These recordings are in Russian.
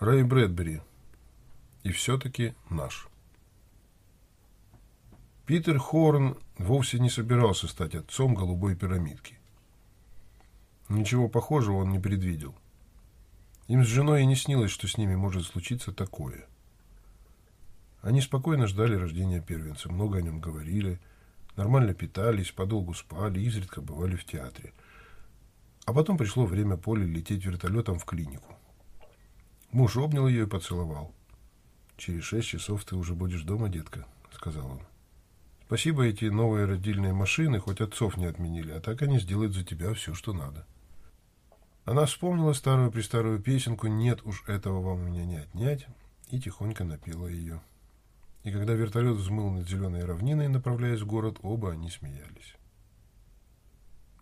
Рэй Брэдбери. И все-таки наш. Питер Хорн вовсе не собирался стать отцом голубой пирамидки. Ничего похожего он не предвидел. Им с женой и не снилось, что с ними может случиться такое. Они спокойно ждали рождения первенца, много о нем говорили, нормально питались, подолгу спали, изредка бывали в театре. А потом пришло время Поле лететь вертолетом в клинику. Муж обнял ее и поцеловал. «Через шесть часов ты уже будешь дома, детка», — сказал он. «Спасибо, эти новые родильные машины хоть отцов не отменили, а так они сделают за тебя все, что надо». Она вспомнила старую-престарую песенку «Нет уж этого вам у меня не отнять» и тихонько напела ее. И когда вертолет взмыл над зеленой равниной, направляясь в город, оба они смеялись.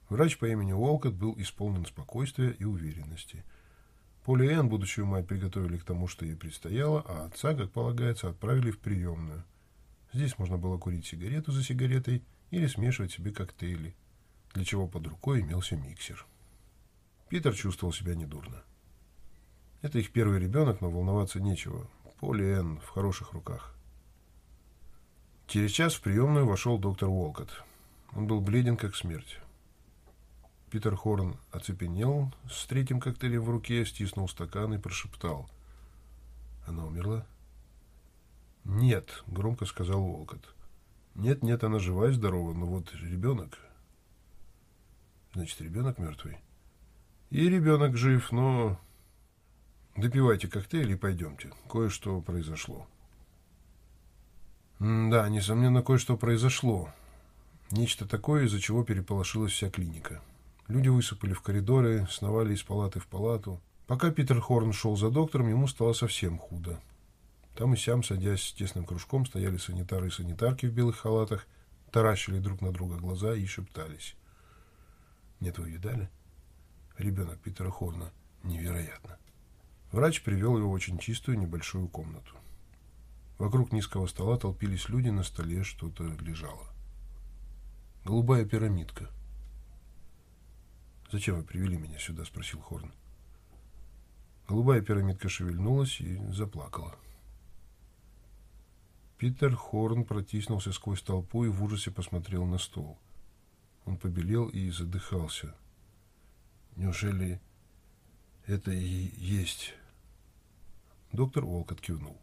Врач по имени Уолкот был исполнен спокойствия и уверенности – Поле будущую мать приготовили к тому, что ей предстояло, а отца, как полагается, отправили в приемную. Здесь можно было курить сигарету за сигаретой или смешивать себе коктейли, для чего под рукой имелся миксер. Питер чувствовал себя недурно. Это их первый ребенок, но волноваться нечего. Поле в хороших руках. Через час в приемную вошел доктор Уолкотт. Он был бледен, как смерть. Питер Хорн оцепенел с третьим коктейлем в руке, стиснул стакан и прошептал. «Она умерла?» «Нет», — громко сказал Волкот. «Нет, нет, она жива и здорова, но вот ребенок...» «Значит, ребенок мертвый?» «И ребенок жив, но...» «Допивайте коктейль и пойдемте. Кое-что произошло». «Да, несомненно, кое-что произошло. Нечто такое, из-за чего переполошилась вся клиника». Люди высыпали в коридоры, сновали из палаты в палату. Пока Питер Хорн шел за доктором, ему стало совсем худо. Там и сям, садясь с тесным кружком, стояли санитары и санитарки в белых халатах, таращили друг на друга глаза и шептались. «Нет, вы видали? Ребенок Питера Хорна. Невероятно!» Врач привел его в очень чистую небольшую комнату. Вокруг низкого стола толпились люди, на столе что-то лежало. Голубая пирамидка – «Зачем вы привели меня сюда?» – спросил Хорн. Голубая пирамидка шевельнулась и заплакала. Питер Хорн протиснулся сквозь толпу и в ужасе посмотрел на стол. Он побелел и задыхался. «Неужели это и есть?» Доктор Уолкот кивнул.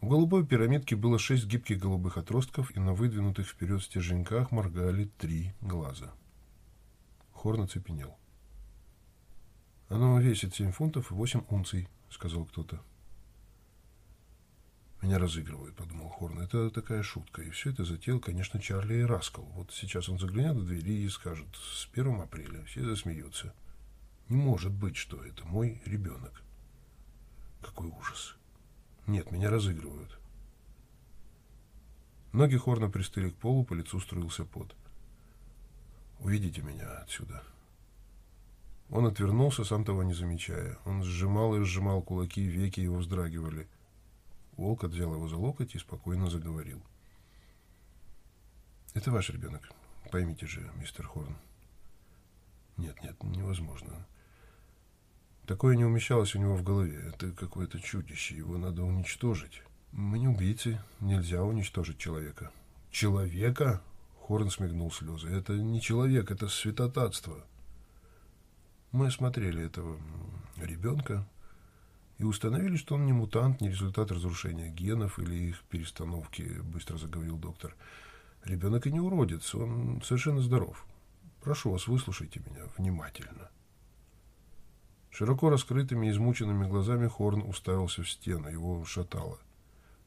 В голубой пирамидке было шесть гибких голубых отростков, и на выдвинутых вперед стерженьках моргали три глаза. Хорн оцепенел. «Оно весит семь фунтов и восемь унций», — сказал кто-то. «Меня разыгрывают», — подумал Хорн. «Это такая шутка. И все это затеял, конечно, Чарли и Раскал. Вот сейчас он заглянет в двери и скажет «С первым апреля». Все засмеются. Не может быть, что это мой ребенок. Какой ужас. Нет, меня разыгрывают». Ноги Хорна пристыли к полу, по лицу струился пот. Уведите меня отсюда. Он отвернулся, сам того не замечая. Он сжимал и сжимал кулаки, веки его вздрагивали. Волк взял его за локоть и спокойно заговорил. «Это ваш ребенок. Поймите же, мистер Хорн». «Нет, нет, невозможно. Такое не умещалось у него в голове. Это какое-то чудище. Его надо уничтожить. Мы не убийцы. Нельзя уничтожить человека». «Человека?» Хорн смигнул слезы. «Это не человек, это святотатство». Мы осмотрели этого ребенка и установили, что он не мутант, не результат разрушения генов или их перестановки, быстро заговорил доктор. Ребенок и не уродец, он совершенно здоров. Прошу вас, выслушайте меня внимательно. Широко раскрытыми, измученными глазами Хорн уставился в стену, его шатало.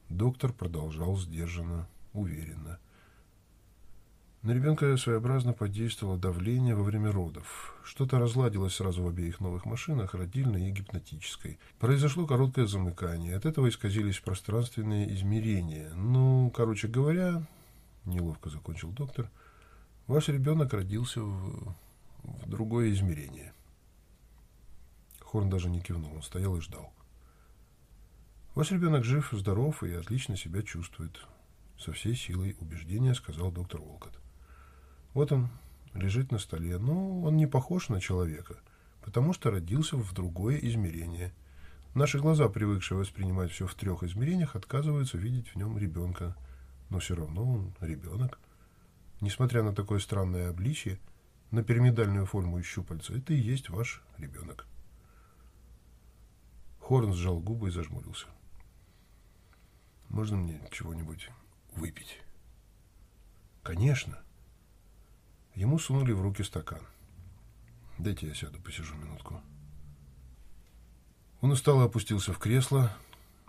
Доктор продолжал сдержанно, уверенно. На ребенка своеобразно подействовало давление во время родов. Что-то разладилось сразу в обеих новых машинах, родильной и гипнотической. Произошло короткое замыкание. От этого исказились пространственные измерения. Ну, короче говоря, неловко закончил доктор, ваш ребенок родился в, в другое измерение. Хорн даже не кивнул, он стоял и ждал. Ваш ребенок жив, здоров и отлично себя чувствует. Со всей силой убеждения сказал доктор Волкот. Вот он лежит на столе, но он не похож на человека, потому что родился в другое измерение. Наши глаза, привыкшие воспринимать все в трех измерениях, отказываются видеть в нем ребенка. Но все равно он ребенок. Несмотря на такое странное обличие, на пирамидальную форму и щупальца, это и есть ваш ребенок. Хорн сжал губы и зажмурился. «Можно мне чего-нибудь выпить?» «Конечно». Ему сунули в руки стакан. «Дайте я сяду, посижу минутку». Он устало опустился в кресло.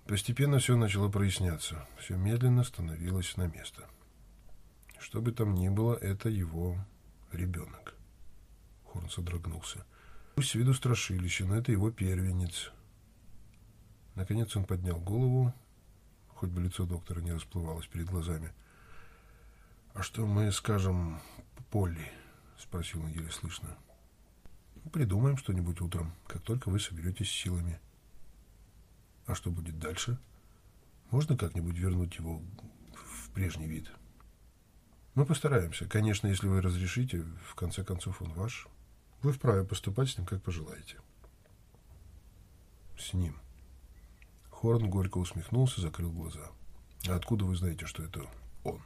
Постепенно все начало проясняться. Все медленно становилось на место. Что бы там ни было, это его ребенок. Хорн содрогнулся. Пусть с виду страшилище, но это его первенец. Наконец он поднял голову, хоть бы лицо доктора не расплывалось перед глазами. «А что мы скажем Полли?» — спросил он еле слышно. «Придумаем что-нибудь утром, как только вы соберетесь силами». «А что будет дальше? Можно как-нибудь вернуть его в прежний вид?» «Мы постараемся. Конечно, если вы разрешите, в конце концов он ваш. Вы вправе поступать с ним, как пожелаете». «С ним?» Хорн горько усмехнулся, закрыл глаза. «А откуда вы знаете, что это он?»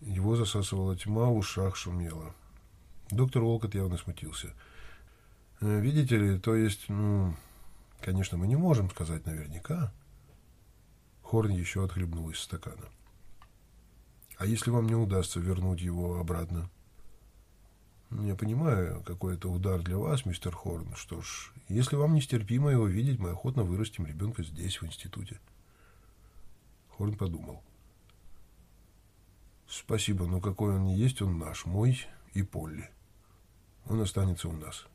Его засасывала тьма, в ушах шумело. Доктор Волкот явно смутился. «Э, «Видите ли, то есть, ну, конечно, мы не можем сказать наверняка». Хорн еще отхлебнул из стакана. «А если вам не удастся вернуть его обратно?» Я понимаю, какой это удар для вас, мистер Хорн. Что ж, если вам нестерпимо его видеть, мы охотно вырастим ребенка здесь, в институте. Хорн подумал. Спасибо, но какой он не есть, он наш, мой и Полли. Он останется у нас.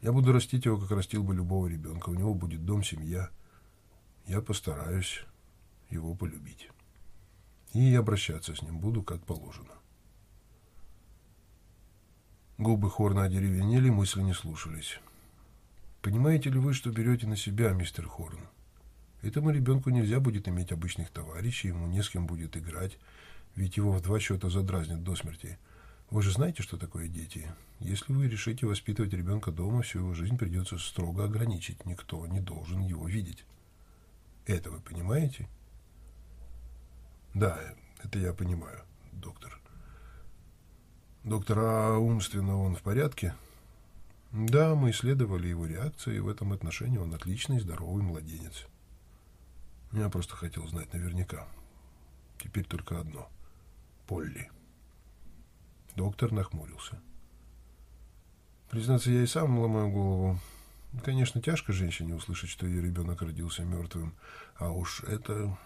Я буду растить его, как растил бы любого ребенка. У него будет дом, семья. Я постараюсь его полюбить. И обращаться с ним буду, как положено. Губы Хорна одеревенели, мысли не слушались. «Понимаете ли вы, что берете на себя, мистер Хорн? Этому ребенку нельзя будет иметь обычных товарищей, ему не с кем будет играть, ведь его в два счета задразнят до смерти. Вы же знаете, что такое дети? Если вы решите воспитывать ребенка дома, всю его жизнь придется строго ограничить. Никто не должен его видеть. Это вы понимаете?» «Да, это я понимаю, доктор». Доктор, а умственно он в порядке? Да, мы исследовали его реакцию, и в этом отношении он отличный, здоровый младенец. Я просто хотел знать наверняка. Теперь только одно. Полли. Доктор нахмурился. Признаться, я и сам ломаю голову. Конечно, тяжко женщине услышать, что ее ребенок родился мертвым. А уж это...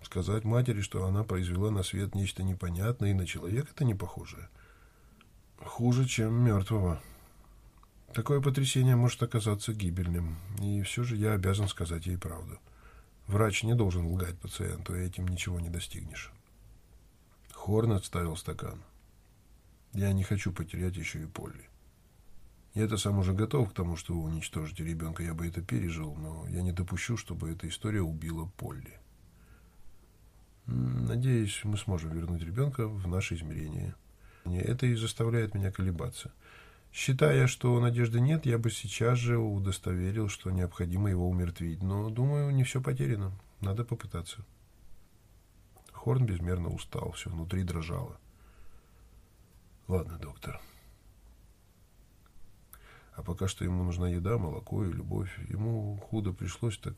Сказать матери, что она произвела на свет нечто непонятное, и на человека это не похожее хуже, чем мертвого. Такое потрясение может оказаться гибельным, и все же я обязан сказать ей правду. Врач не должен лгать пациенту, и этим ничего не достигнешь. Хорн отставил стакан. Я не хочу потерять еще и Полли. Я-то сам уже готов к тому, что вы уничтожите ребенка, я бы это пережил, но я не допущу, чтобы эта история убила Полли. Надеюсь, мы сможем вернуть ребенка в наше измерение. Это и заставляет меня колебаться. Считая, что надежды нет, я бы сейчас же удостоверил, что необходимо его умертвить. Но, думаю, не все потеряно. Надо попытаться. Хорн безмерно устал, все внутри дрожало. Ладно, доктор. А пока что ему нужна еда, молоко и любовь. Ему худо пришлось, так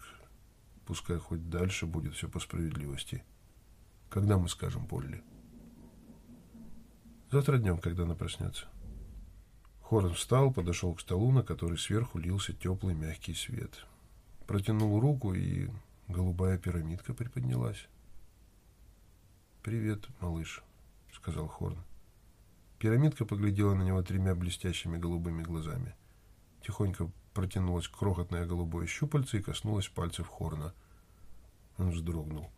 пускай хоть дальше будет все по справедливости. Когда мы скажем Полли? Завтра днем, когда она проснется. Хорн встал, подошел к столу, на который сверху лился теплый мягкий свет. Протянул руку, и голубая пирамидка приподнялась. «Привет, малыш», — сказал Хорн. Пирамидка поглядела на него тремя блестящими голубыми глазами. Тихонько протянулась крохотное голубое щупальце и коснулась пальцев Хорна. Он вздрогнул.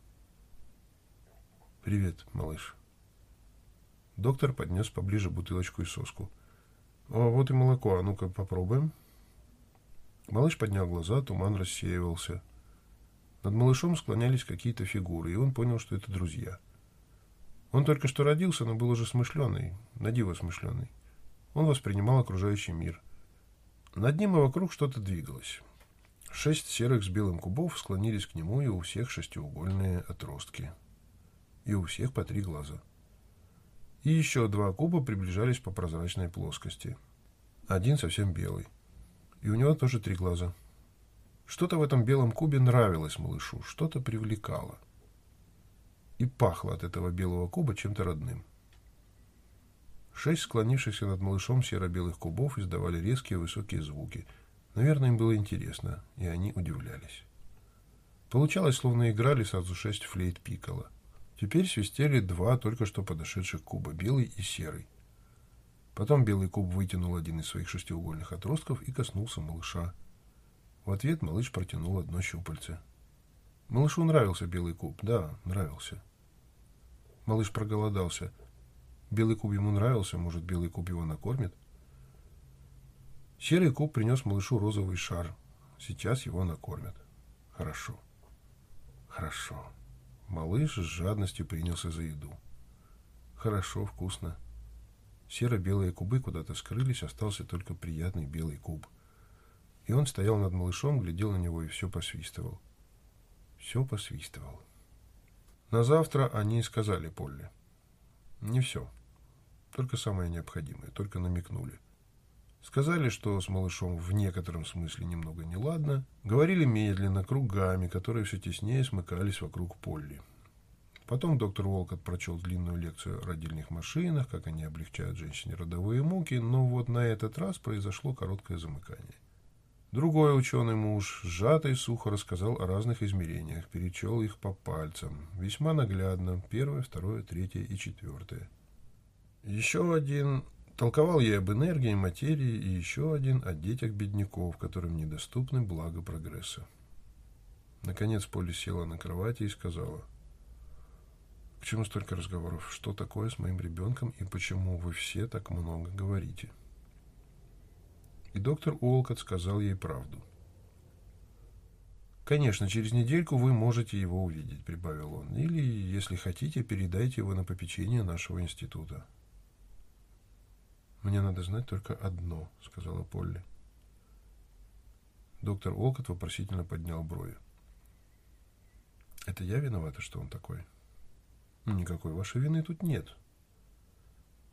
«Привет, малыш», Доктор поднес поближе бутылочку и соску. «О, вот и молоко, а ну-ка попробуем». Малыш поднял глаза, туман рассеивался. Над малышом склонялись какие-то фигуры, и он понял, что это друзья. Он только что родился, но был уже смышленый, надиво смышленый. Он воспринимал окружающий мир. Над ним и вокруг что-то двигалось. Шесть серых с белым кубов склонились к нему, и у всех шестиугольные отростки. И у всех по три глаза. И еще два куба приближались по прозрачной плоскости. Один совсем белый. И у него тоже три глаза. Что-то в этом белом кубе нравилось малышу, что-то привлекало. И пахло от этого белого куба чем-то родным. Шесть склонившихся над малышом серо-белых кубов издавали резкие высокие звуки. Наверное, им было интересно, и они удивлялись. Получалось, словно играли сразу шесть флейт пикала. Теперь свистели два только что подошедших куба, белый и серый. Потом белый куб вытянул один из своих шестиугольных отростков и коснулся малыша. В ответ малыш протянул одно щупальце. Малышу нравился белый куб, да, нравился. Малыш проголодался. Белый куб ему нравился, может, белый куб его накормит? Серый куб принес малышу розовый шар. Сейчас его накормят. Хорошо. Хорошо. Малыш с жадностью принялся за еду. Хорошо, вкусно. Серо-белые кубы куда-то скрылись, остался только приятный белый куб. И он стоял над малышом, глядел на него и все посвистывал. Все посвистывал. На завтра они сказали Полли. Не все. Только самое необходимое, только намекнули. Сказали, что с малышом в некотором смысле немного неладно. Говорили медленно, кругами, которые все теснее смыкались вокруг Полли. Потом доктор Волкот прочел длинную лекцию о родильных машинах, как они облегчают женщине родовые муки, но вот на этот раз произошло короткое замыкание. Другой ученый муж, сжато и сухо рассказал о разных измерениях, перечел их по пальцам. Весьма наглядно. Первое, второе, третье и четвертое. Еще один толковал ей об энергии, материи, и еще один о детях бедняков, которым недоступны благо прогресса. Наконец Поли села на кровати и сказала, «К чему столько разговоров? Что такое с моим ребенком и почему вы все так много говорите?» И доктор Уолкот сказал ей правду. «Конечно, через недельку вы можете его увидеть», — прибавил он. «Или, если хотите, передайте его на попечение нашего института». «Мне надо знать только одно», — сказала Полли. Доктор Уолкот вопросительно поднял брови. «Это я виновата, что он такой?» «Никакой вашей вины тут нет».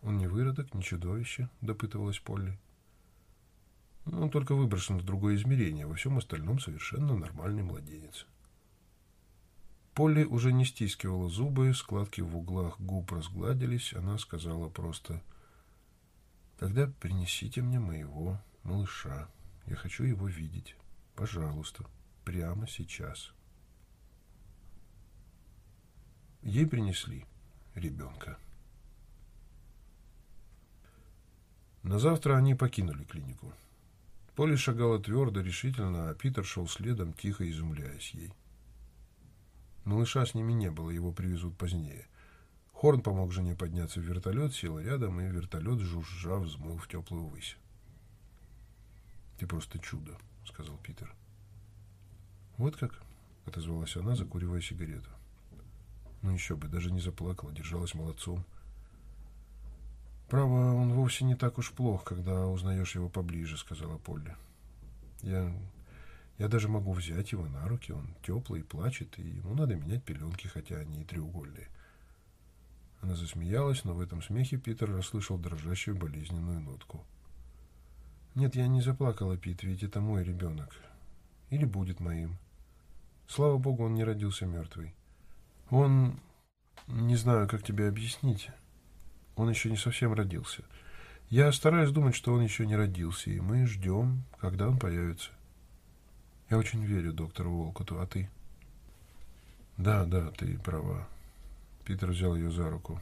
«Он не выродок, не чудовище», — допытывалась Полли. Он только выброшен в другое измерение, во всем остальном совершенно нормальный младенец. Полли уже не стискивала зубы, складки в углах губ разгладились, она сказала просто «Тогда принесите мне моего малыша, я хочу его видеть, пожалуйста, прямо сейчас». Ей принесли ребенка. На завтра они покинули клинику. Полли шагала твердо, решительно, а Питер шел следом, тихо изумляясь ей. Малыша с ними не было, его привезут позднее. Хорн помог жене подняться в вертолет, сел рядом, и вертолет, жужжа, взмыл в теплую высь. «Ты просто чудо», — сказал Питер. «Вот как?» — отозвалась она, закуривая сигарету. Ну еще бы, даже не заплакала, держалась молодцом. «Право, он вовсе не так уж плох, когда узнаешь его поближе», — сказала Полли. «Я, я даже могу взять его на руки, он теплый, плачет, и ему надо менять пеленки, хотя они и треугольные». Она засмеялась, но в этом смехе Питер расслышал дрожащую болезненную нотку. «Нет, я не заплакала, Пит, ведь это мой ребенок. Или будет моим. Слава богу, он не родился мертвый. Он... Не знаю, как тебе объяснить». Он еще не совсем родился. Я стараюсь думать, что он еще не родился, и мы ждем, когда он появится. Я очень верю доктору Волкоту, а ты? Да, да, ты права. Питер взял ее за руку.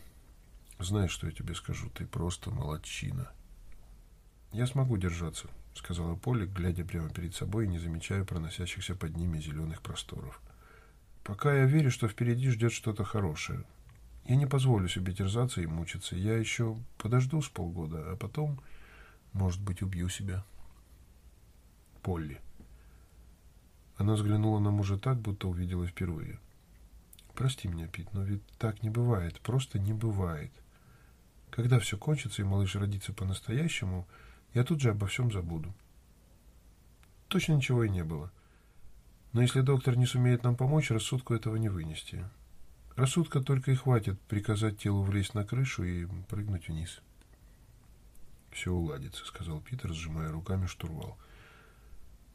Знаешь, что я тебе скажу? Ты просто молодчина. Я смогу держаться, сказала Полли, глядя прямо перед собой и не замечая проносящихся под ними зеленых просторов. Пока я верю, что впереди ждет что-то хорошее. Я не позволю себе терзаться и мучиться. Я еще подожду с полгода, а потом, может быть, убью себя. Полли. Она взглянула на мужа так, будто увидела впервые. Прости меня, Пит, но ведь так не бывает. Просто не бывает. Когда все кончится и малыш родится по-настоящему, я тут же обо всем забуду. точно ничего и не было. Но если доктор не сумеет нам помочь, рассудку этого не вынести. Рассудка только и хватит приказать телу влезть на крышу и прыгнуть вниз. «Все уладится», — сказал Питер, сжимая руками штурвал.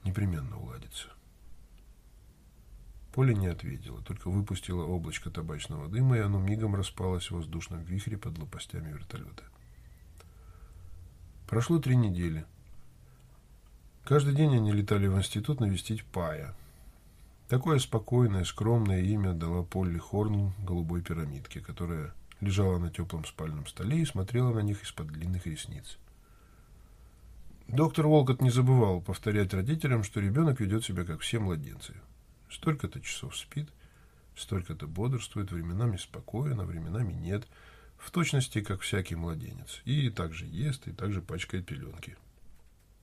«Непременно уладится». Поле не ответила, только выпустила облачко табачного дыма, и оно мигом распалось в воздушном вихре под лопастями вертолета. Прошло три недели. Каждый день они летали в институт навестить Пая. Такое спокойное, скромное имя дала Полли Хорн голубой пирамидке, которая лежала на теплом спальном столе и смотрела на них из-под длинных ресниц. Доктор Волкот не забывал повторять родителям, что ребенок ведет себя как все младенцы – Столько-то часов спит, столько-то бодрствует, временами спокоен, а временами нет, в точности, как всякий младенец. И также ест, и также пачкает пеленки.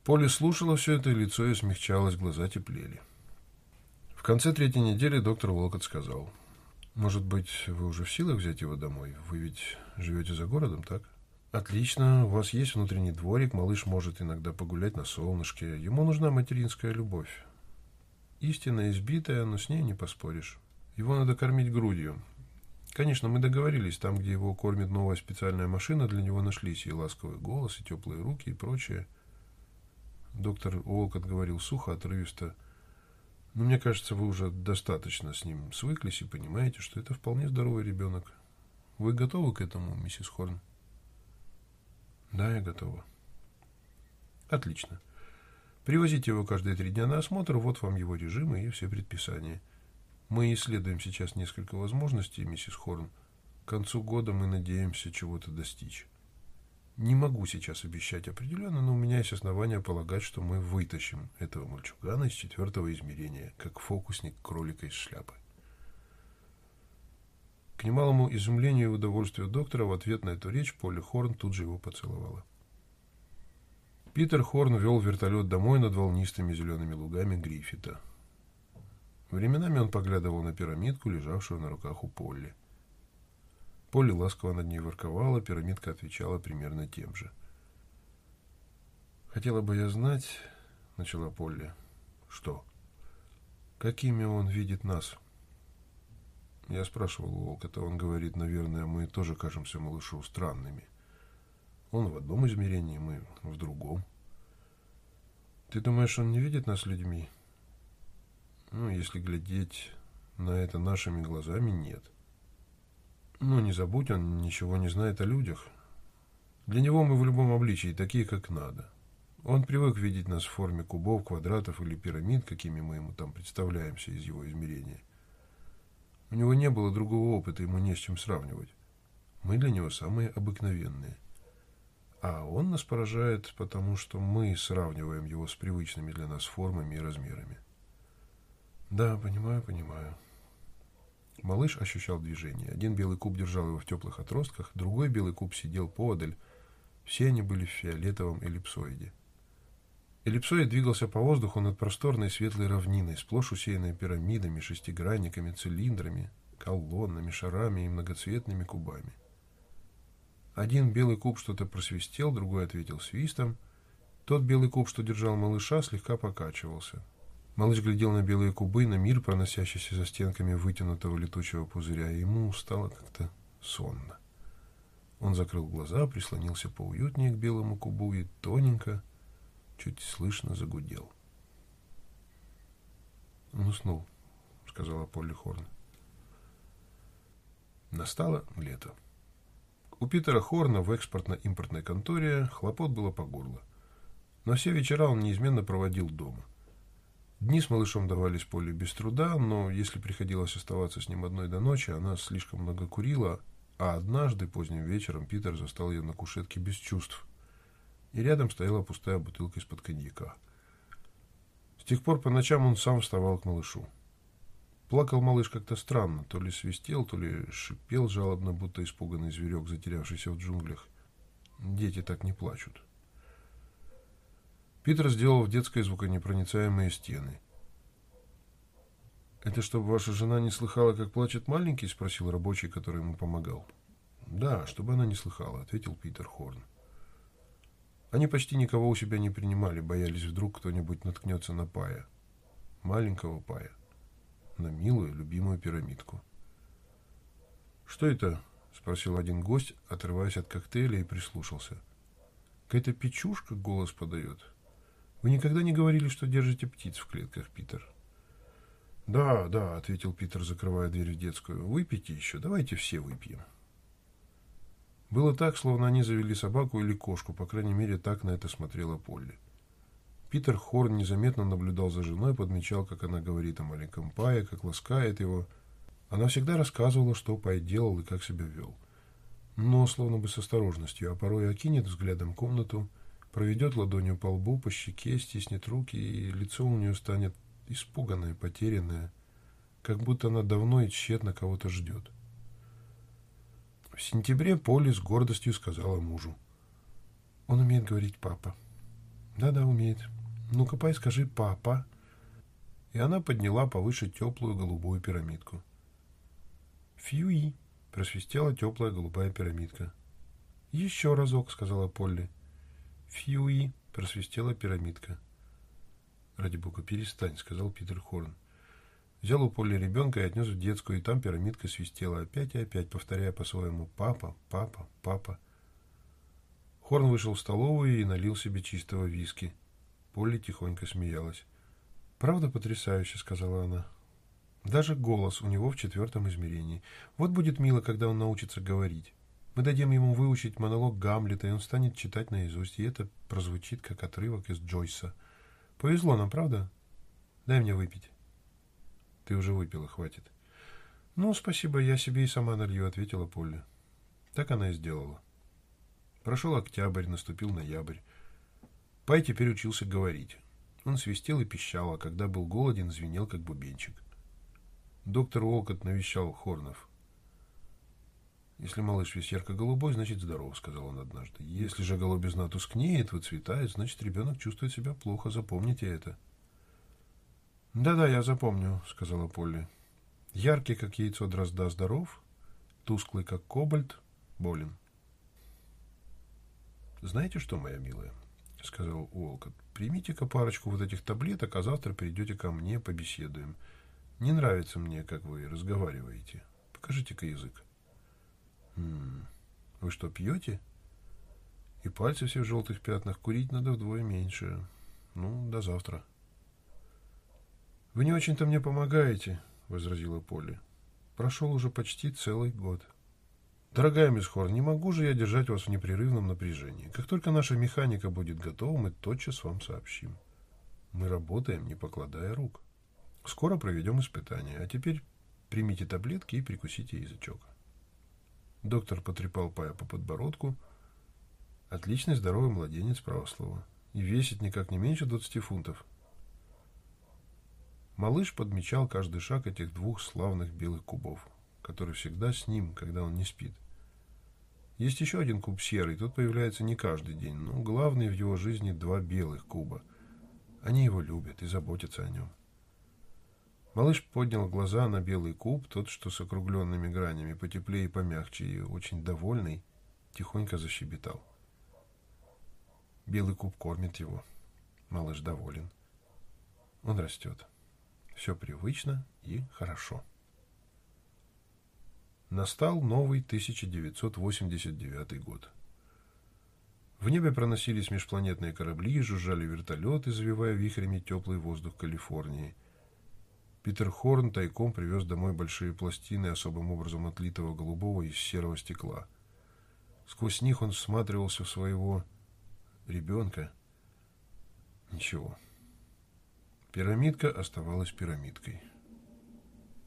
Поле слушала все это, и лицо ее смягчалось, глаза теплели. В конце третьей недели доктор Волкот сказал, «Может быть, вы уже в силах взять его домой? Вы ведь живете за городом, так?» «Отлично, у вас есть внутренний дворик, малыш может иногда погулять на солнышке. Ему нужна материнская любовь. Истина избитая, но с ней не поспоришь. Его надо кормить грудью. Конечно, мы договорились, там, где его кормит новая специальная машина, для него нашлись и ласковый голос, и теплые руки, и прочее. Доктор Уолкот говорил сухо, отрывисто. Но мне кажется, вы уже достаточно с ним свыклись и понимаете, что это вполне здоровый ребенок. Вы готовы к этому, миссис Хорн? Да, я готова. Отлично. Привозите его каждые три дня на осмотр, вот вам его режим и все предписания. Мы исследуем сейчас несколько возможностей, миссис Хорн. К концу года мы надеемся чего-то достичь. Не могу сейчас обещать определенно, но у меня есть основания полагать, что мы вытащим этого мальчугана из четвертого измерения, как фокусник кролика из шляпы. К немалому изумлению и удовольствию доктора в ответ на эту речь Полли Хорн тут же его поцеловала. Питер Хорн вел вертолет домой над волнистыми зелеными лугами Гриффита. Временами он поглядывал на пирамидку, лежавшую на руках у Полли. Полли ласково над ней ворковала, пирамидка отвечала примерно тем же. «Хотела бы я знать, — начала Полли, — что? Какими он видит нас?» Я спрашивал у Волка-то, он говорит, наверное, мы тоже кажемся малышу странными. Он в одном измерении, мы в другом. Ты думаешь, он не видит нас людьми? Ну, если глядеть на это нашими глазами, нет. Ну, не забудь, он ничего не знает о людях. Для него мы в любом обличии такие, как надо. Он привык видеть нас в форме кубов, квадратов или пирамид, какими мы ему там представляемся из его измерения. У него не было другого опыта, ему не с чем сравнивать. Мы для него самые обыкновенные – а он нас поражает, потому что мы сравниваем его с привычными для нас формами и размерами. Да, понимаю, понимаю. Малыш ощущал движение. Один белый куб держал его в теплых отростках, другой белый куб сидел поодаль. Все они были в фиолетовом эллипсоиде. Эллипсоид двигался по воздуху над просторной светлой равниной, сплошь усеянной пирамидами, шестигранниками, цилиндрами, колоннами, шарами и многоцветными кубами. Один белый куб что-то просвистел, другой ответил свистом. Тот белый куб, что держал малыша, слегка покачивался. Малыш глядел на белые кубы, на мир, проносящийся за стенками вытянутого летучего пузыря, и ему стало как-то сонно. Он закрыл глаза, прислонился поуютнее к белому кубу и тоненько, чуть слышно загудел. «Он уснул», — сказала Полли Хорн. Настало лето. У Питера Хорна в экспортно-импортной конторе хлопот было по горло. Но все вечера он неизменно проводил дома. Дни с малышом давались Поле без труда, но если приходилось оставаться с ним одной до ночи, она слишком много курила, а однажды поздним вечером Питер застал ее на кушетке без чувств, и рядом стояла пустая бутылка из-под коньяка. С тех пор по ночам он сам вставал к малышу. Плакал малыш как-то странно, то ли свистел, то ли шипел жалобно, будто испуганный зверек, затерявшийся в джунглях. Дети так не плачут. Питер сделал в детской звуконепроницаемые стены. «Это чтобы ваша жена не слыхала, как плачет маленький?» — спросил рабочий, который ему помогал. «Да, чтобы она не слыхала», — ответил Питер Хорн. Они почти никого у себя не принимали, боялись вдруг кто-нибудь наткнется на Пая. Маленького Пая. На милую, любимую пирамидку. «Что это?» — спросил один гость, отрываясь от коктейля и прислушался. «Какая-то печушка голос подает. Вы никогда не говорили, что держите птиц в клетках, Питер?» «Да, да», — ответил Питер, закрывая дверь в детскую. «Выпейте еще, давайте все выпьем». Было так, словно они завели собаку или кошку, по крайней мере, так на это смотрела Полли. Питер Хорн незаметно наблюдал за женой, подмечал, как она говорит о маленьком Пае, как ласкает его. Она всегда рассказывала, что Пай делал и как себя вел. Но, словно бы с осторожностью, а порой окинет взглядом комнату, проведет ладонью по лбу, по щеке, стиснет руки, и лицо у нее станет испуганное, потерянное, как будто она давно и тщетно кого-то ждет. — в сентябре Полли с гордостью сказала мужу. Он умеет говорить «папа». Да-да, умеет. Ну-ка, пой, скажи «папа». И она подняла повыше теплую голубую пирамидку. «Фьюи!» — просвистела теплая голубая пирамидка. «Еще разок», — сказала Полли. «Фьюи!» — просвистела пирамидка. «Ради бога, перестань», — сказал Питер Хорн. Взял у Полли ребенка и отнес в детскую, и там пирамидка свистела опять и опять, повторяя по-своему «папа, папа, папа». Хорн вышел в столовую и налил себе чистого виски. Полли тихонько смеялась. «Правда потрясающе», — сказала она. «Даже голос у него в четвертом измерении. Вот будет мило, когда он научится говорить. Мы дадим ему выучить монолог Гамлета, и он станет читать наизусть, и это прозвучит, как отрывок из Джойса. Повезло нам, правда? Дай мне выпить». Ты уже выпила, хватит. Ну, спасибо, я себе и сама налью, ответила Полли. Так она и сделала. Прошел октябрь, наступил ноябрь. Пай теперь учился говорить. Он свистел и пищал, а когда был голоден, звенел, как бубенчик. Доктор Уолкот навещал Хорнов. «Если малыш весь ярко-голубой, значит здоров», — сказал он однажды. «Если же голубизна тускнеет, выцветает, значит ребенок чувствует себя плохо. Запомните это». «Да-да, я запомню», — сказала Полли. «Яркий, как яйцо дрозда, здоров, тусклый, как кобальт, болен». «Знаете что, моя милая?» — сказал Уолкот. «Примите-ка парочку вот этих таблеток, а завтра придете ко мне, побеседуем. Не нравится мне, как вы разговариваете. Покажите-ка язык». «М -м, «Вы что, пьете?» «И пальцы все в желтых пятнах. Курить надо вдвое меньше. Ну, до завтра». «Вы не очень-то мне помогаете», — возразила Полли. «Прошел уже почти целый год». «Дорогая мисс Хорн, не могу же я держать вас в непрерывном напряжении. Как только наша механика будет готова, мы тотчас вам сообщим. Мы работаем, не покладая рук. Скоро проведем испытания, а теперь примите таблетки и прикусите язычок». Доктор потрепал Пая по подбородку. «Отличный здоровый младенец, право. И весит никак не меньше двадцати фунтов. Малыш подмечал каждый шаг этих двух славных белых кубов, который всегда с ним, когда он не спит. Есть еще один куб серый, тот появляется не каждый день, но главный в его жизни два белых куба. Они его любят и заботятся о нем. Малыш поднял глаза на белый куб, тот, что с округленными гранями, потеплее и помягче, и очень довольный, тихонько защебетал. Белый куб кормит его. Малыш доволен. Он растет. Все привычно и хорошо. Настал новый 1989 год. В небе проносились межпланетные корабли, жужжали вертолеты, завивая вихрями теплый воздух Калифорнии. Питер Хорн тайком привез домой большие пластины, особым образом отлитого голубого из серого стекла. Сквозь них он всматривался в своего ребенка. Ничего. Пирамидка оставалась пирамидкой.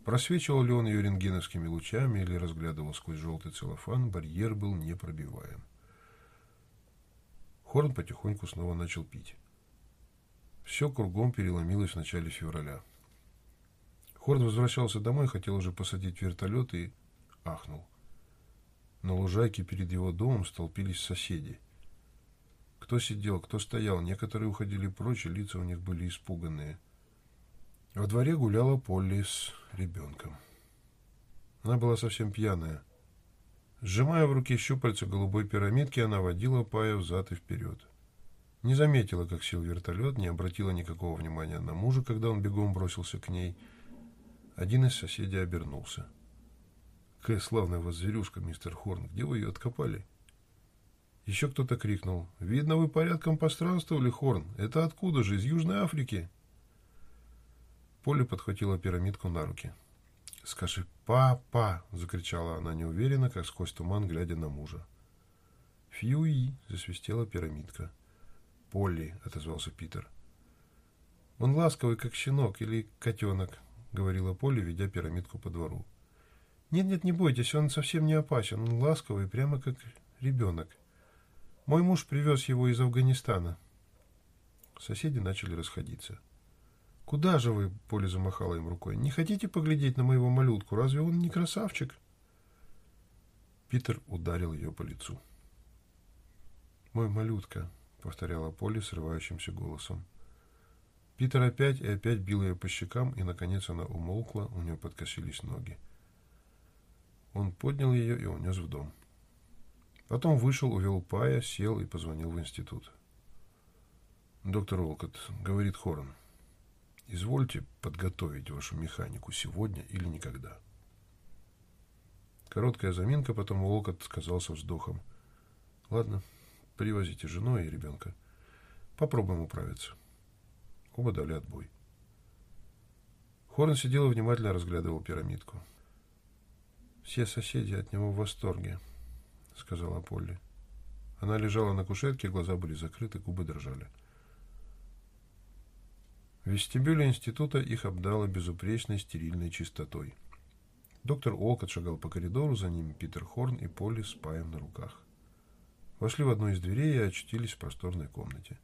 Просвечивал ли он ее рентгеновскими лучами или разглядывал сквозь желтый целлофан, барьер был непробиваем. Хорн потихоньку снова начал пить. Все кругом переломилось в начале февраля. Хорн возвращался домой, хотел уже посадить вертолет и ахнул. На лужайке перед его домом столпились соседи – кто сидел, кто стоял, некоторые уходили прочь, и лица у них были испуганные. Во дворе гуляла Полли с ребенком. Она была совсем пьяная. Сжимая в руке щупальца голубой пирамидки, она водила Пая взад и вперед. Не заметила, как сел вертолет, не обратила никакого внимания на мужа, когда он бегом бросился к ней. Один из соседей обернулся. «Какая славная вас зверюшка, мистер Хорн! Где вы ее откопали?» Еще кто-то крикнул. «Видно, вы порядком постранствовали, Хорн. Это откуда же? Из Южной Африки?» Поле подхватила пирамидку на руки. «Скажи, папа!» — закричала она неуверенно, как сквозь туман, глядя на мужа. «Фьюи!» — засвистела пирамидка. «Полли!» — отозвался Питер. «Он ласковый, как щенок или котенок», — говорила Полли, ведя пирамидку по двору. «Нет-нет, не бойтесь, он совсем не опасен. Он ласковый, прямо как ребенок. Мой муж привез его из Афганистана». Соседи начали расходиться. «Куда же вы?» — Поля замахала им рукой. «Не хотите поглядеть на моего малютку? Разве он не красавчик?» Питер ударил ее по лицу. «Мой малютка», — повторяла Полли срывающимся голосом. Питер опять и опять бил ее по щекам, и, наконец, она умолкла, у нее подкосились ноги. Он поднял ее и унес в дом. Потом вышел, увел Пая, сел и позвонил в институт. «Доктор Олкот», — говорит Хорн, — Извольте подготовить вашу механику сегодня или никогда. Короткая заминка, потом Уолкот сказал со вздохом. Ладно, привозите жену и ребенка. Попробуем управиться. Оба дали отбой. Хорн сидел и внимательно разглядывал пирамидку. «Все соседи от него в восторге», — сказала Полли. Она лежала на кушетке, глаза были закрыты, губы дрожали. — в вестибюле института их обдало безупречной стерильной чистотой. Доктор Олкот шагал по коридору, за ним Питер Хорн и Полли с паем на руках. Вошли в одну из дверей и очутились в просторной комнате.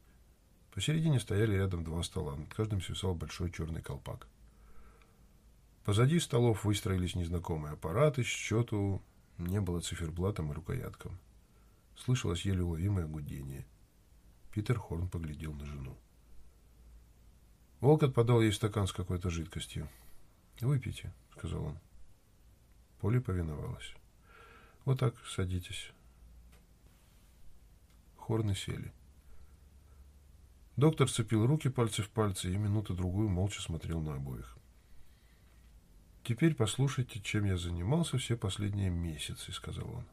Посередине стояли рядом два стола, над каждым свисал большой черный колпак. Позади столов выстроились незнакомые аппараты, счету не было циферблатом и рукояткам. Слышалось еле уловимое гудение. Питер Хорн поглядел на жену. Волкот подал ей стакан с какой-то жидкостью. «Выпейте», — сказал он. Поли повиновалась. «Вот так, садитесь». Хорны сели. Доктор цепил руки пальцы в пальцы и минуту-другую молча смотрел на обоих. «Теперь послушайте, чем я занимался все последние месяцы», — сказал он.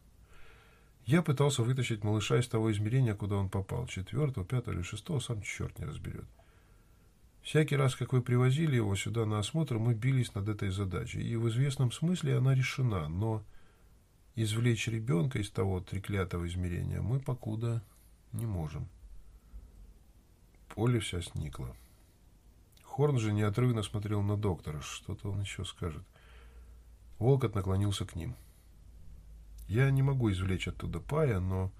«Я пытался вытащить малыша из того измерения, куда он попал, четвертого, пятого или шестого, сам черт не разберет. Всякий раз, как вы привозили его сюда на осмотр, мы бились над этой задачей, и в известном смысле она решена, но извлечь ребенка из того треклятого измерения мы покуда не можем. Поле вся сникла. Хорн же неотрывно смотрел на доктора. Что-то он еще скажет. Волкот наклонился к ним. «Я не могу извлечь оттуда пая, но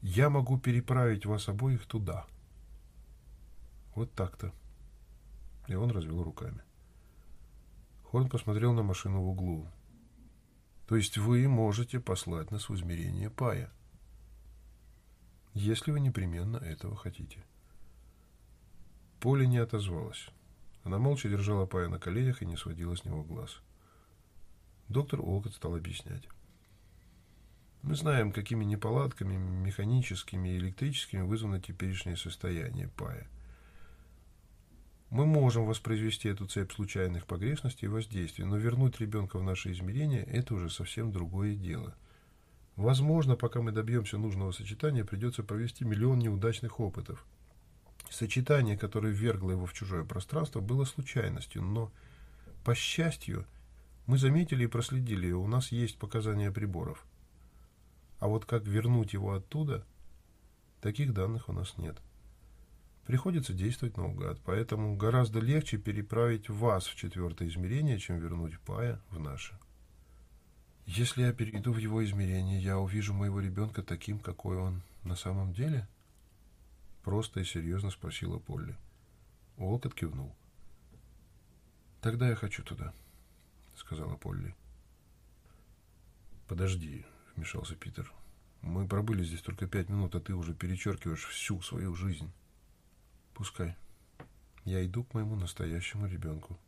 я могу переправить вас обоих туда». Вот так-то. И он развел руками. Хорн посмотрел на машину в углу. То есть вы можете послать нас в измерение пая, если вы непременно этого хотите. Поле не отозвалась. Она молча держала пая на коленях и не сводила с него глаз. Доктор Олкот стал объяснять. Мы знаем, какими неполадками механическими и электрическими вызвано теперешнее состояние пая. Мы можем воспроизвести эту цепь случайных погрешностей и воздействий, но вернуть ребенка в наше измерение – это уже совсем другое дело. Возможно, пока мы добьемся нужного сочетания, придется провести миллион неудачных опытов. Сочетание, которое ввергло его в чужое пространство, было случайностью, но, по счастью, мы заметили и проследили, у нас есть показания приборов. А вот как вернуть его оттуда, таких данных у нас нет приходится действовать наугад. Поэтому гораздо легче переправить вас в четвертое измерение, чем вернуть Пая в наше. Если я перейду в его измерение, я увижу моего ребенка таким, какой он на самом деле? Просто и серьезно спросила Полли. Уолкот кивнул. «Тогда я хочу туда», — сказала Полли. «Подожди», — вмешался Питер. «Мы пробыли здесь только пять минут, а ты уже перечеркиваешь всю свою жизнь». Пускай. Я иду к моему настоящему ребенку.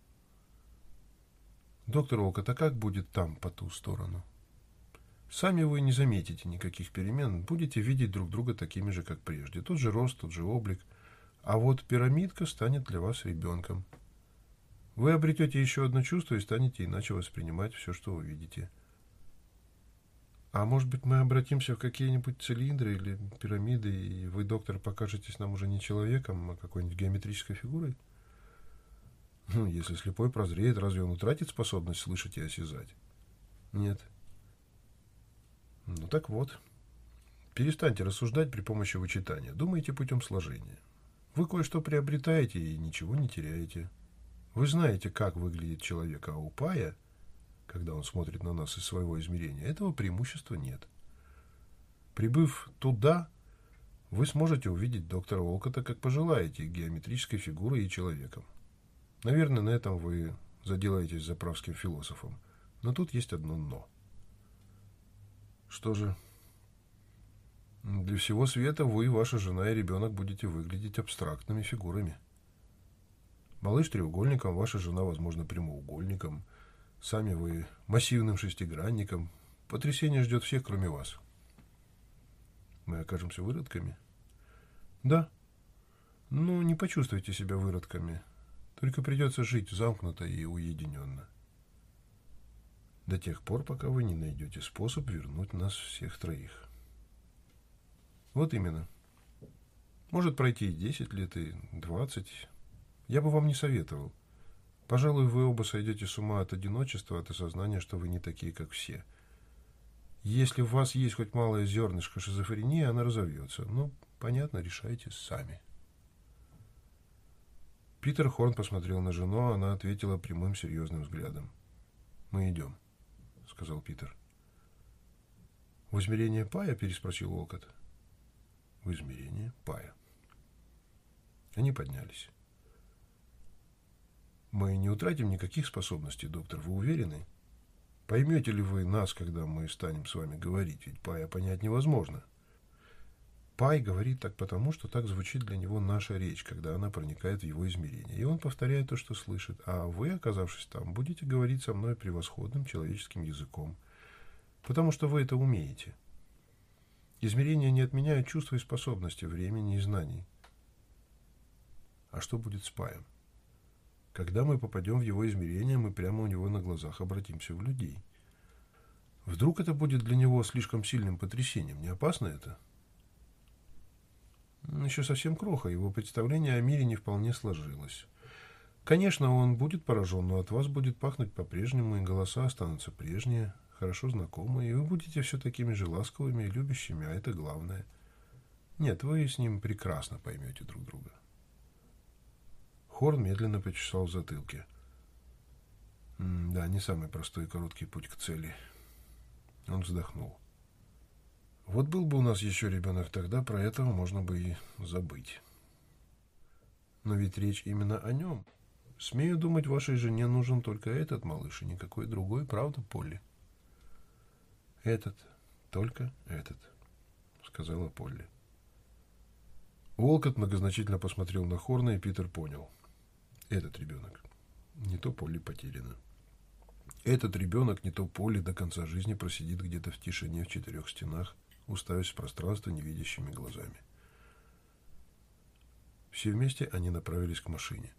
Доктор Олкот, а как будет там, по ту сторону? Сами вы не заметите никаких перемен, будете видеть друг друга такими же, как прежде. Тот же рост, тот же облик. А вот пирамидка станет для вас ребенком. Вы обретете еще одно чувство и станете иначе воспринимать все, что вы видите. А может быть, мы обратимся в какие-нибудь цилиндры или пирамиды, и вы, доктор, покажетесь нам уже не человеком, а какой-нибудь геометрической фигурой? Ну, если слепой прозреет, разве он утратит способность слышать и осязать? Нет. Ну так вот. Перестаньте рассуждать при помощи вычитания. Думайте путем сложения. Вы кое-что приобретаете и ничего не теряете. Вы знаете, как выглядит человек, а у Пая – когда он смотрит на нас из своего измерения, этого преимущества нет. Прибыв туда, вы сможете увидеть доктора Олкота, как пожелаете, геометрической фигурой и человеком. Наверное, на этом вы заделаетесь заправским философом. Но тут есть одно «но». Что же, для всего света вы, ваша жена и ребенок будете выглядеть абстрактными фигурами. Малыш треугольником, ваша жена, возможно, прямоугольником – Сами вы массивным шестигранником. Потрясение ждет всех, кроме вас. Мы окажемся выродками? Да. Ну, не почувствуйте себя выродками. Только придется жить замкнуто и уединенно. До тех пор, пока вы не найдете способ вернуть нас всех троих. Вот именно. Может пройти и 10 лет, и 20. Я бы вам не советовал. Пожалуй, вы оба сойдете с ума от одиночества, от осознания, что вы не такие, как все. Если у вас есть хоть малое зернышко шизофрении, она разовьется. Ну, понятно, решайте сами. Питер Хорн посмотрел на жену, она ответила прямым серьезным взглядом. «Мы идем», — сказал Питер. «В измерение Пая?» — переспросил Олкот. «В измерение Пая». Они поднялись. Мы не утратим никаких способностей, доктор, вы уверены? Поймете ли вы нас, когда мы станем с вами говорить? Ведь Пая понять невозможно. Пай говорит так потому, что так звучит для него наша речь, когда она проникает в его измерение. И он повторяет то, что слышит. А вы, оказавшись там, будете говорить со мной превосходным человеческим языком. Потому что вы это умеете. Измерения не отменяют чувства и способности, времени и знаний. А что будет с Паем? Когда мы попадем в его измерение, мы прямо у него на глазах обратимся в людей. Вдруг это будет для него слишком сильным потрясением? Не опасно это? Еще совсем кроха, его представление о мире не вполне сложилось. Конечно, он будет поражен, но от вас будет пахнуть по-прежнему, и голоса останутся прежние, хорошо знакомые, и вы будете все такими же ласковыми и любящими, а это главное. Нет, вы с ним прекрасно поймете друг друга. Хорн медленно почесал в затылке. М да, не самый простой и короткий путь к цели. Он вздохнул. Вот был бы у нас еще ребенок, тогда про этого можно бы и забыть. Но ведь речь именно о нем. Смею думать, вашей жене нужен только этот малыш, и никакой другой, правда, Полли? Этот, только этот, сказала Полли. Волкот многозначительно посмотрел на Хорна, и Питер понял этот ребенок. Не то поле потеряно. Этот ребенок, не то поле до конца жизни просидит где-то в тишине в четырех стенах, уставясь в пространство невидящими глазами. Все вместе они направились к машине.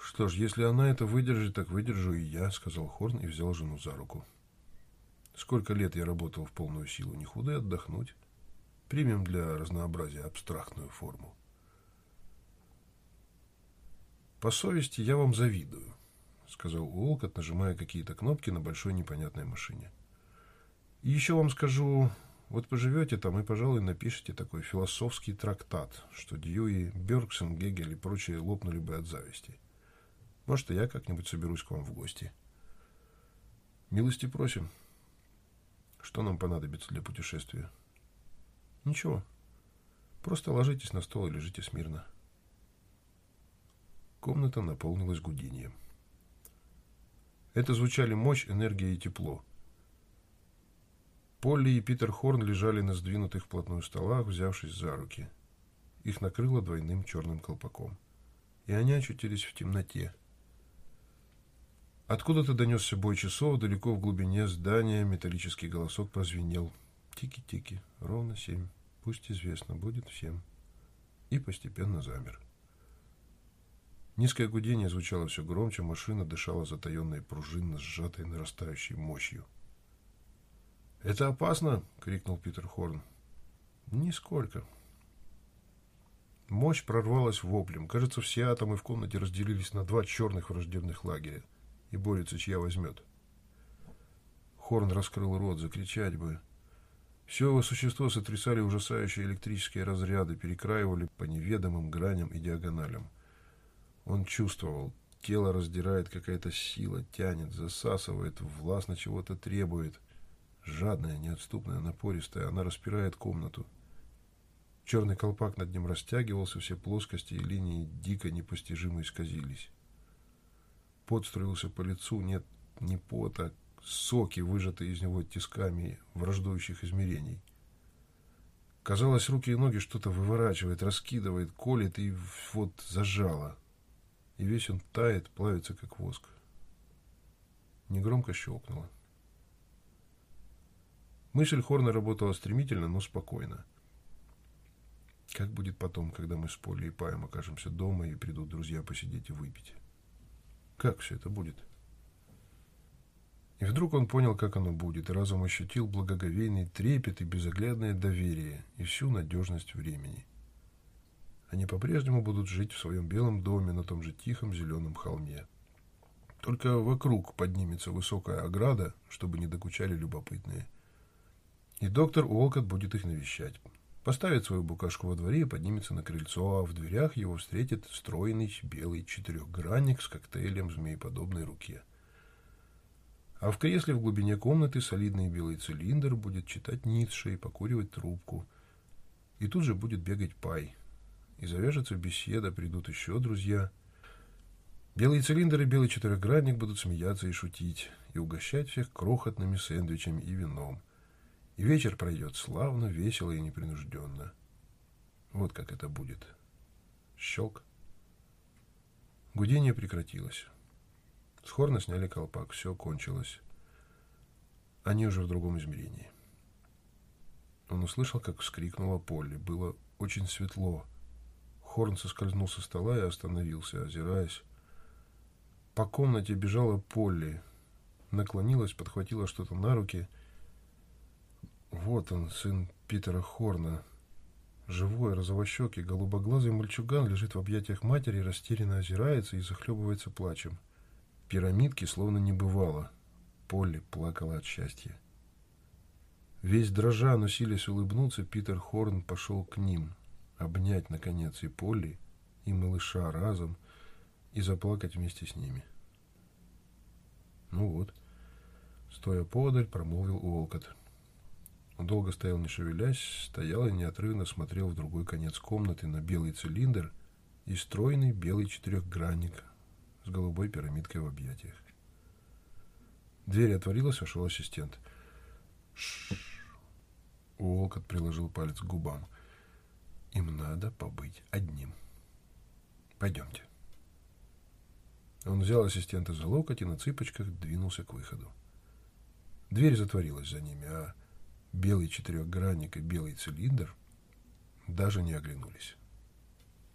«Что ж, если она это выдержит, так выдержу и я», — сказал Хорн и взял жену за руку. «Сколько лет я работал в полную силу, не худо отдохнуть. Примем для разнообразия абстрактную форму». «По совести я вам завидую», — сказал Уолкот, нажимая какие-то кнопки на большой непонятной машине. «И еще вам скажу, вот поживете там и, пожалуй, напишите такой философский трактат, что Дьюи, Бергсон, Гегель и прочие лопнули бы от зависти. Может, и я как-нибудь соберусь к вам в гости. Милости просим. Что нам понадобится для путешествия? Ничего. Просто ложитесь на стол и лежите смирно. Комната наполнилась гудением. Это звучали мощь, энергия и тепло. Полли и Питер Хорн лежали на сдвинутых вплотную столах, взявшись за руки. Их накрыло двойным черным колпаком. И они очутились в темноте. Откуда-то донесся бой часов, далеко в глубине здания металлический голосок прозвенел. Тики-тики, ровно семь. Пусть известно будет всем. И постепенно замер. Низкое гудение звучало все громче, машина дышала затаенной пружинно сжатой нарастающей мощью. «Это опасно!» — крикнул Питер Хорн. «Нисколько». Мощь прорвалась воплем. Кажется, все атомы в комнате разделились на два черных враждебных лагеря. И борются, чья возьмет. Хорн раскрыл рот, закричать бы. Все его существо сотрясали ужасающие электрические разряды, перекраивали по неведомым граням и диагоналям. Он чувствовал, тело раздирает какая-то сила, тянет, засасывает, властно чего-то требует. Жадная, неотступная, напористая, она распирает комнату. Черный колпак над ним растягивался, все плоскости и линии дико непостижимо исказились. Пот струился по лицу, нет, не пота, соки, выжатые из него тисками враждующих измерений. Казалось, руки и ноги что-то выворачивает, раскидывает, колет и вот зажало и весь он тает, плавится, как воск. Негромко щелкнуло. Мысль Хорна работала стремительно, но спокойно. Как будет потом, когда мы с Полей и Паем окажемся дома и придут друзья посидеть и выпить? Как все это будет? И вдруг он понял, как оно будет, и разум ощутил благоговейный трепет и безоглядное доверие, и всю надежность времени – они по-прежнему будут жить в своем белом доме на том же тихом зеленом холме. Только вокруг поднимется высокая ограда, чтобы не докучали любопытные. И доктор Уолкот будет их навещать. Поставит свою букашку во дворе и поднимется на крыльцо, а в дверях его встретит стройный белый четырехгранник с коктейлем в змееподобной руке. А в кресле в глубине комнаты солидный белый цилиндр будет читать Ницше и покуривать трубку. И тут же будет бегать пай – и завяжется беседа, придут еще друзья. Белый цилиндр и белый четырехгранник будут смеяться и шутить, и угощать всех крохотными сэндвичами и вином. И вечер пройдет славно, весело и непринужденно. Вот как это будет. Щелк. Гудение прекратилось. С Хорна сняли колпак. Все кончилось. Они уже в другом измерении. Он услышал, как вскрикнула Полли. Было очень светло. Хорн соскользнул со стола и остановился, озираясь. По комнате бежала Полли. Наклонилась, подхватила что-то на руки. Вот он, сын Питера Хорна. Живой, розовощекий, голубоглазый мальчуган лежит в объятиях матери, растерянно озирается и захлебывается плачем. Пирамидки словно не бывало. Полли плакала от счастья. Весь дрожа, но силясь улыбнуться, Питер Хорн пошел к ним — обнять, наконец, и Полли, и малыша разом, и заплакать вместе с ними. Ну вот, стоя подаль, промолвил Уолкот. Он долго стоял, не шевелясь, стоял и неотрывно смотрел в другой конец комнаты на белый цилиндр и стройный белый четырехгранник с голубой пирамидкой в объятиях. Дверь отворилась, вошел ассистент. Ш Уолкот приложил палец к губам. Им надо побыть одним. Пойдемте. Он взял ассистента за локоть и на цыпочках двинулся к выходу. Дверь затворилась за ними, а белый четырехгранник и белый цилиндр даже не оглянулись.